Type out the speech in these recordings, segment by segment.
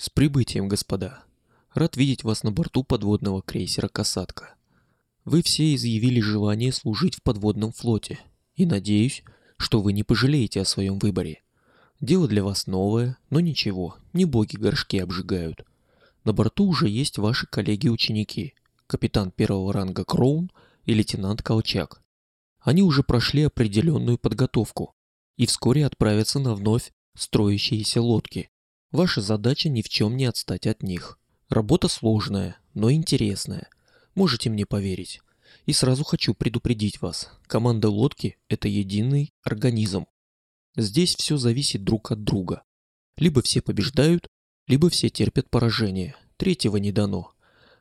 С прибытием, господа. Рад видеть вас на борту подводного крейсера «Касатка». Вы все изъявили желание служить в подводном флоте, и надеюсь, что вы не пожалеете о своем выборе. Дело для вас новое, но ничего, не боги горшки обжигают. На борту уже есть ваши коллеги-ученики, капитан первого ранга Кроун и лейтенант Колчак. Они уже прошли определенную подготовку и вскоре отправятся на вновь строящиеся лодки, Ваша задача ни в чем не отстать от них. Работа сложная, но интересная. Можете мне поверить. И сразу хочу предупредить вас. Команда лодки – это единый организм. Здесь все зависит друг от друга. Либо все побеждают, либо все терпят поражение. Третьего не дано.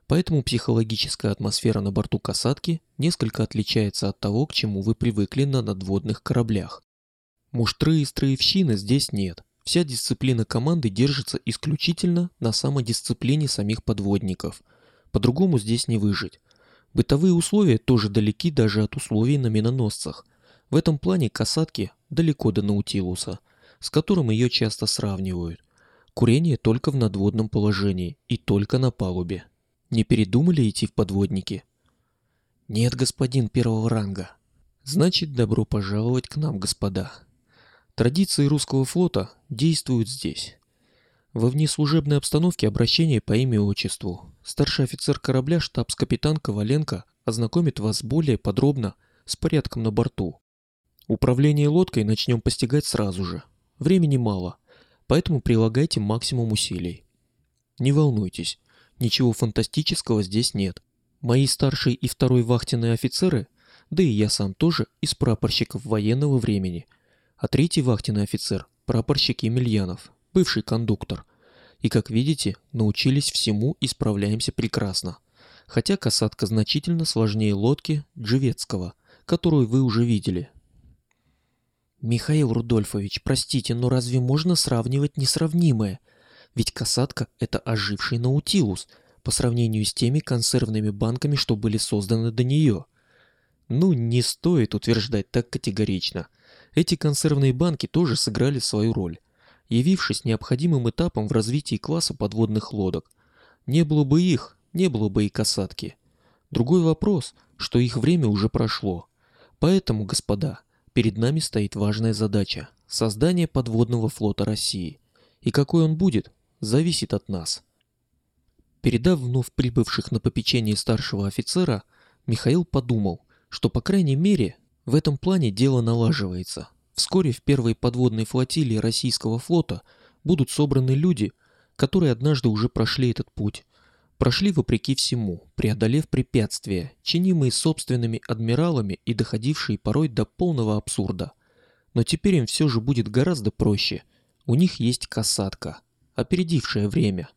Поэтому психологическая атмосфера на борту касатки несколько отличается от того, к чему вы привыкли на надводных кораблях. Муштры и строевщины здесь нет. Вся дисциплина команды держится исключительно на самодисциплине самих подводников. По-другому здесь не выжить. Бытовые условия тоже далеки даже от условий на миноносцах. В этом плане касатки далеко до Наутилуса, с которым ее часто сравнивают. Курение только в надводном положении и только на палубе. Не передумали идти в подводники? Нет, господин первого ранга. Значит, добро пожаловать к нам, господа. Традиции русского флота действуют здесь. Во внеслужебной обстановке обращение по имя и отчеству. Старший офицер корабля штабс-капитан Коваленко ознакомит вас более подробно с порядком на борту. Управление лодкой начнем постигать сразу же. Времени мало, поэтому прилагайте максимум усилий. Не волнуйтесь, ничего фантастического здесь нет. Мои старший и второй вахтенные офицеры, да и я сам тоже из прапорщиков военного времени – а третий вахтенный офицер – прапорщик Емельянов, бывший кондуктор. И, как видите, научились всему и справляемся прекрасно. Хотя касатка значительно сложнее лодки Джевецкого, которую вы уже видели. Михаил Рудольфович, простите, но разве можно сравнивать несравнимое? Ведь касатка – это оживший наутилус по сравнению с теми консервными банками, что были созданы до нее. Ну, не стоит утверждать так категорично – эти консервные банки тоже сыграли свою роль, явившись необходимым этапом в развитии класса подводных лодок. Не было бы их, не было бы и касатки. Другой вопрос, что их время уже прошло. Поэтому, господа, перед нами стоит важная задача – создание подводного флота России. И какой он будет, зависит от нас. Передав вновь прибывших на попечение старшего офицера, Михаил подумал, что по крайней мере в этом плане дело налаживается. Вскоре в первой подводной флотилии российского флота будут собраны люди, которые однажды уже прошли этот путь. Прошли вопреки всему, преодолев препятствия, чинимые собственными адмиралами и доходившие порой до полного абсурда. Но теперь им все же будет гораздо проще. У них есть касатка, опередившая время.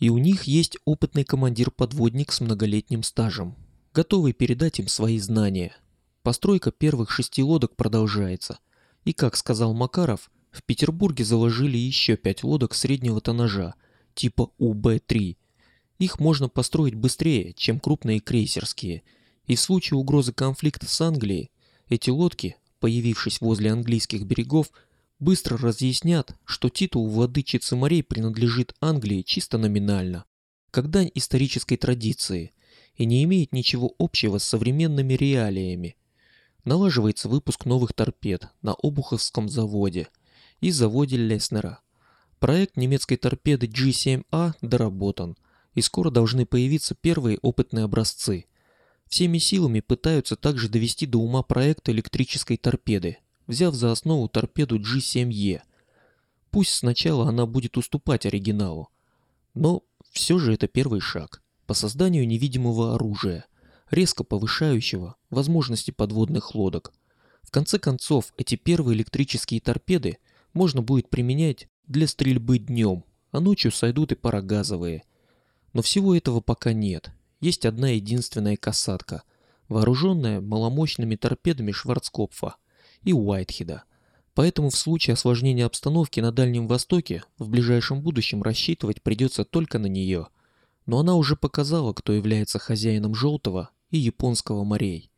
И у них есть опытный командир-подводник с многолетним стажем, готовый передать им свои знания – Постройка первых шести лодок продолжается. И, как сказал Макаров, в Петербурге заложили еще пять лодок среднего тоннажа, типа УБ-3. Их можно построить быстрее, чем крупные крейсерские. И в случае угрозы конфликта с Англией, эти лодки, появившись возле английских берегов, быстро разъяснят, что титул владычицы морей принадлежит Англии чисто номинально, как дань исторической традиции, и не имеет ничего общего с современными реалиями. Налаживается выпуск новых торпед на Обуховском заводе и заводе Леснера. Проект немецкой торпеды G7A доработан, и скоро должны появиться первые опытные образцы. Всеми силами пытаются также довести до ума проект электрической торпеды, взяв за основу торпеду G7E. Пусть сначала она будет уступать оригиналу, но все же это первый шаг по созданию невидимого оружия – резко повышающего возможности подводных лодок. В конце концов, эти первые электрические торпеды можно будет применять для стрельбы днем, а ночью сойдут и парогазовые. Но всего этого пока нет. Есть одна единственная касатка, вооруженная маломощными торпедами Шварцкопфа и Уайтхеда. Поэтому в случае осложнения обстановки на Дальнем Востоке в ближайшем будущем рассчитывать придется только на нее. Но она уже показала, кто является хозяином Желтого и Японского морей.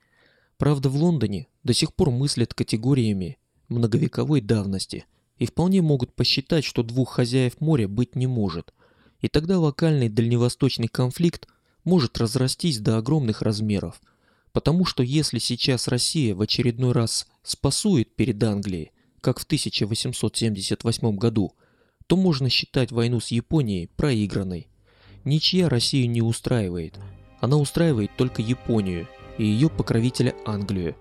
Правда, в Лондоне до сих пор мыслят категориями многовековой давности и вполне могут посчитать, что двух хозяев моря быть не может. И тогда локальный дальневосточный конфликт может разрастись до огромных размеров. Потому что если сейчас Россия в очередной раз спасует перед Англией, как в 1878 году, то можно считать войну с Японией проигранной. Ничья Россию не устраивает. Она устраивает только Японию и ее покровителя Англию.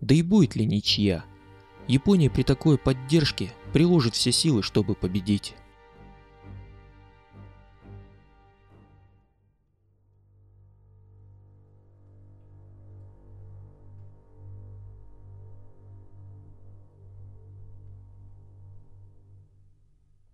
Да и будет ли ничья? Япония при такой поддержке приложит все силы, чтобы победить.